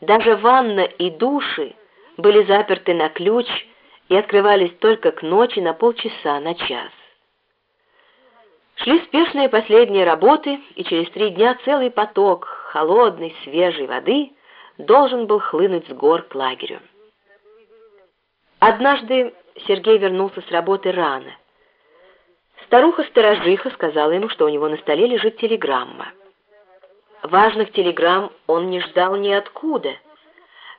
Даже ванна и души были заперты на ключ и открывались только к ночи на полчаса, на час. Шли спешные последние работы, и через три дня целый поток холодной, свежей воды должен был хлынуть с гор к лагерю. Однажды Сергей вернулся с работы рано. Старуха-сторожиха сказала ему, что у него на столе лежит телеграмма. Важных телеграмм он не ждал ниоткуда,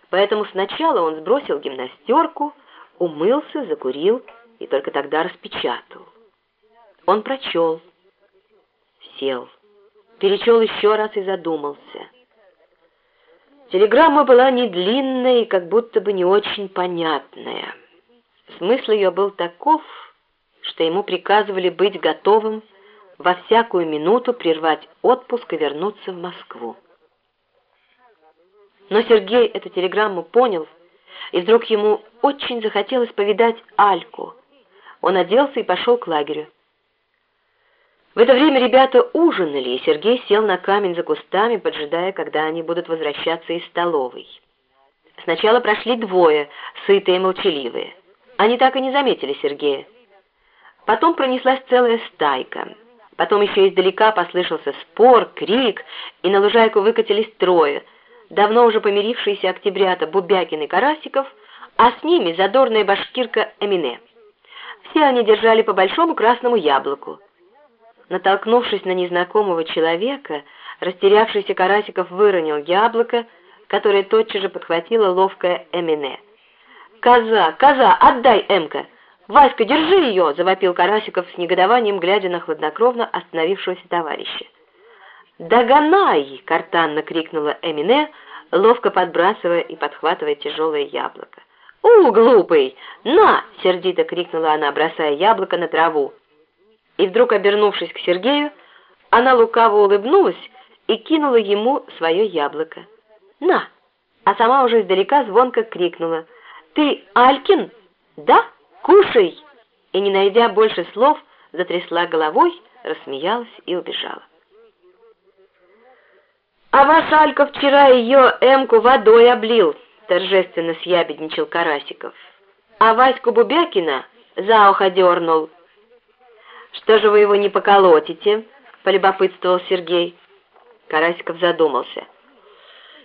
поэтому сначала он сбросил гимнастерку, умылся, закурил и только тогда распечатал. Он прочел, сел, перечел еще раз и задумался. Телеграмма была не длинная и как будто бы не очень понятная. Смысл ее был таков, что ему приказывали быть готовым во всякую минуту прервать отпуск и вернуться в Москву. Но Сергей эту телеграмму понял, и вдруг ему очень захотелось повидать Альку. Он оделся и пошел к лагерю. В это время ребята ужинали, и Сергей сел на камень за кустами, поджидая, когда они будут возвращаться из столовой. Сначала прошли двое, сытые и молчаливые. Они так и не заметили Сергея. Потом пронеслась целая стайка. Потом еще издалека послышался спор, крик, и на лужайку выкатились трое, давно уже помирившиеся октябрята Бубякин и Карасиков, а с ними задорная башкирка Эмине. Все они держали по большому красному яблоку. Натолкнувшись на незнакомого человека, растерявшийся Карасиков выронил яблоко, которое тотчас же подхватила ловкая Эмине. «Коза! Коза! Отдай, Эмка!» «Васька, держи ее!» — завопил Карасиков с негодованием, глядя на хладнокровно остановившегося товарища. «Догонай!» — картанно крикнула Эмине, ловко подбрасывая и подхватывая тяжелое яблоко. «У, глупый! На!» — сердито крикнула она, бросая яблоко на траву. И вдруг, обернувшись к Сергею, она лукаво улыбнулась и кинула ему свое яблоко. «На!» А сама уже издалека звонко крикнула. «Ты Алькин? Да?» «Кушай!» И, не найдя больше слов, затрясла головой, рассмеялась и убежала. «А ваш Алька вчера ее Эмку водой облил», — торжественно съябедничал Карасиков. «А Ваську Бубякина за ухо дернул». «Что же вы его не поколотите?» — полюбопытствовал Сергей. Карасиков задумался.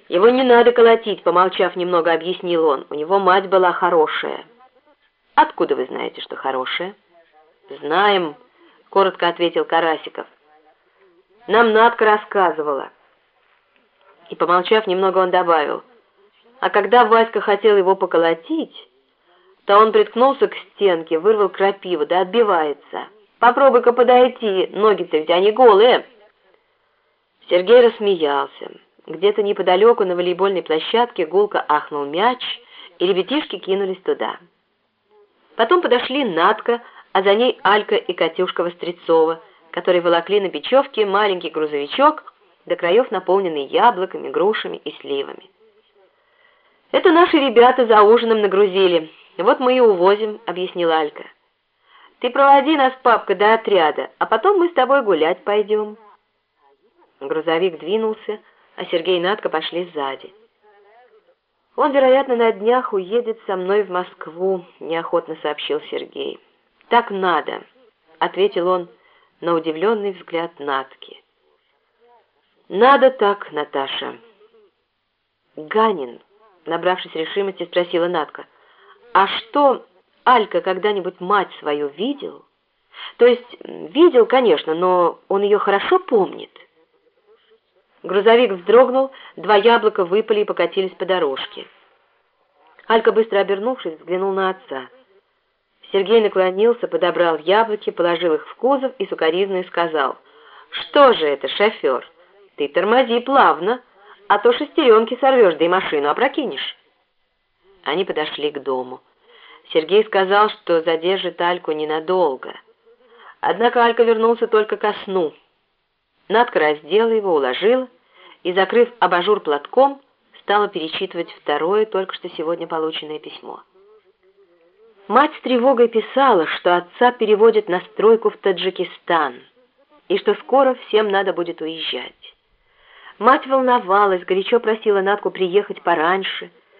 «Его не надо колотить», — помолчав немного, объяснил он. «У него мать была хорошая». «Откуда вы знаете, что хорошее?» «Знаем», — коротко ответил Карасиков. «Нам Надка рассказывала». И, помолчав немного, он добавил, «А когда Васька хотел его поколотить, то он приткнулся к стенке, вырвал крапиву, да отбивается. Попробуй-ка подойти, ноги-то ведь они голые». Сергей рассмеялся. Где-то неподалеку на волейбольной площадке гулко ахнул мяч, и ребятишки кинулись туда. Потом подошли Надка, а за ней Алька и Катюшка Вострецова, которые волокли на бечевке маленький грузовичок, до краев наполненный яблоками, грушами и сливами. «Это наши ребята за ужином нагрузили. Вот мы и увозим», — объяснила Алька. «Ты проводи нас, папка, до отряда, а потом мы с тобой гулять пойдем». Грузовик двинулся, а Сергей и Надка пошли сзади. «Он, вероятно, на днях уедет со мной в Москву», — неохотно сообщил Сергей. «Так надо», — ответил он на удивленный взгляд Натки. «Надо так, Наташа». «Ганин», — набравшись решимости, спросила Натка, «а что, Алька когда-нибудь мать свою видел? То есть, видел, конечно, но он ее хорошо помнит». Грузовик вздрогнул, два яблока выпали и покатились по дорожке. Алька, быстро обернувшись, взглянул на отца. Сергей наклонился, подобрал яблоки, положил их в кузов и сукоризно сказал, «Что же это, шофер? Ты тормози плавно, а то шестеренки сорвешь, да и машину опрокинешь». Они подошли к дому. Сергей сказал, что задержит Альку ненадолго. Однако Алька вернулся только ко сну. Надка раздела его, уложила и, закрыв абажур платком, стала перечитывать второе, только что сегодня полученное письмо. Мать с тревогой писала, что отца переводят на стройку в Таджикистан, и что скоро всем надо будет уезжать. Мать волновалась, горячо просила Натку приехать пораньше —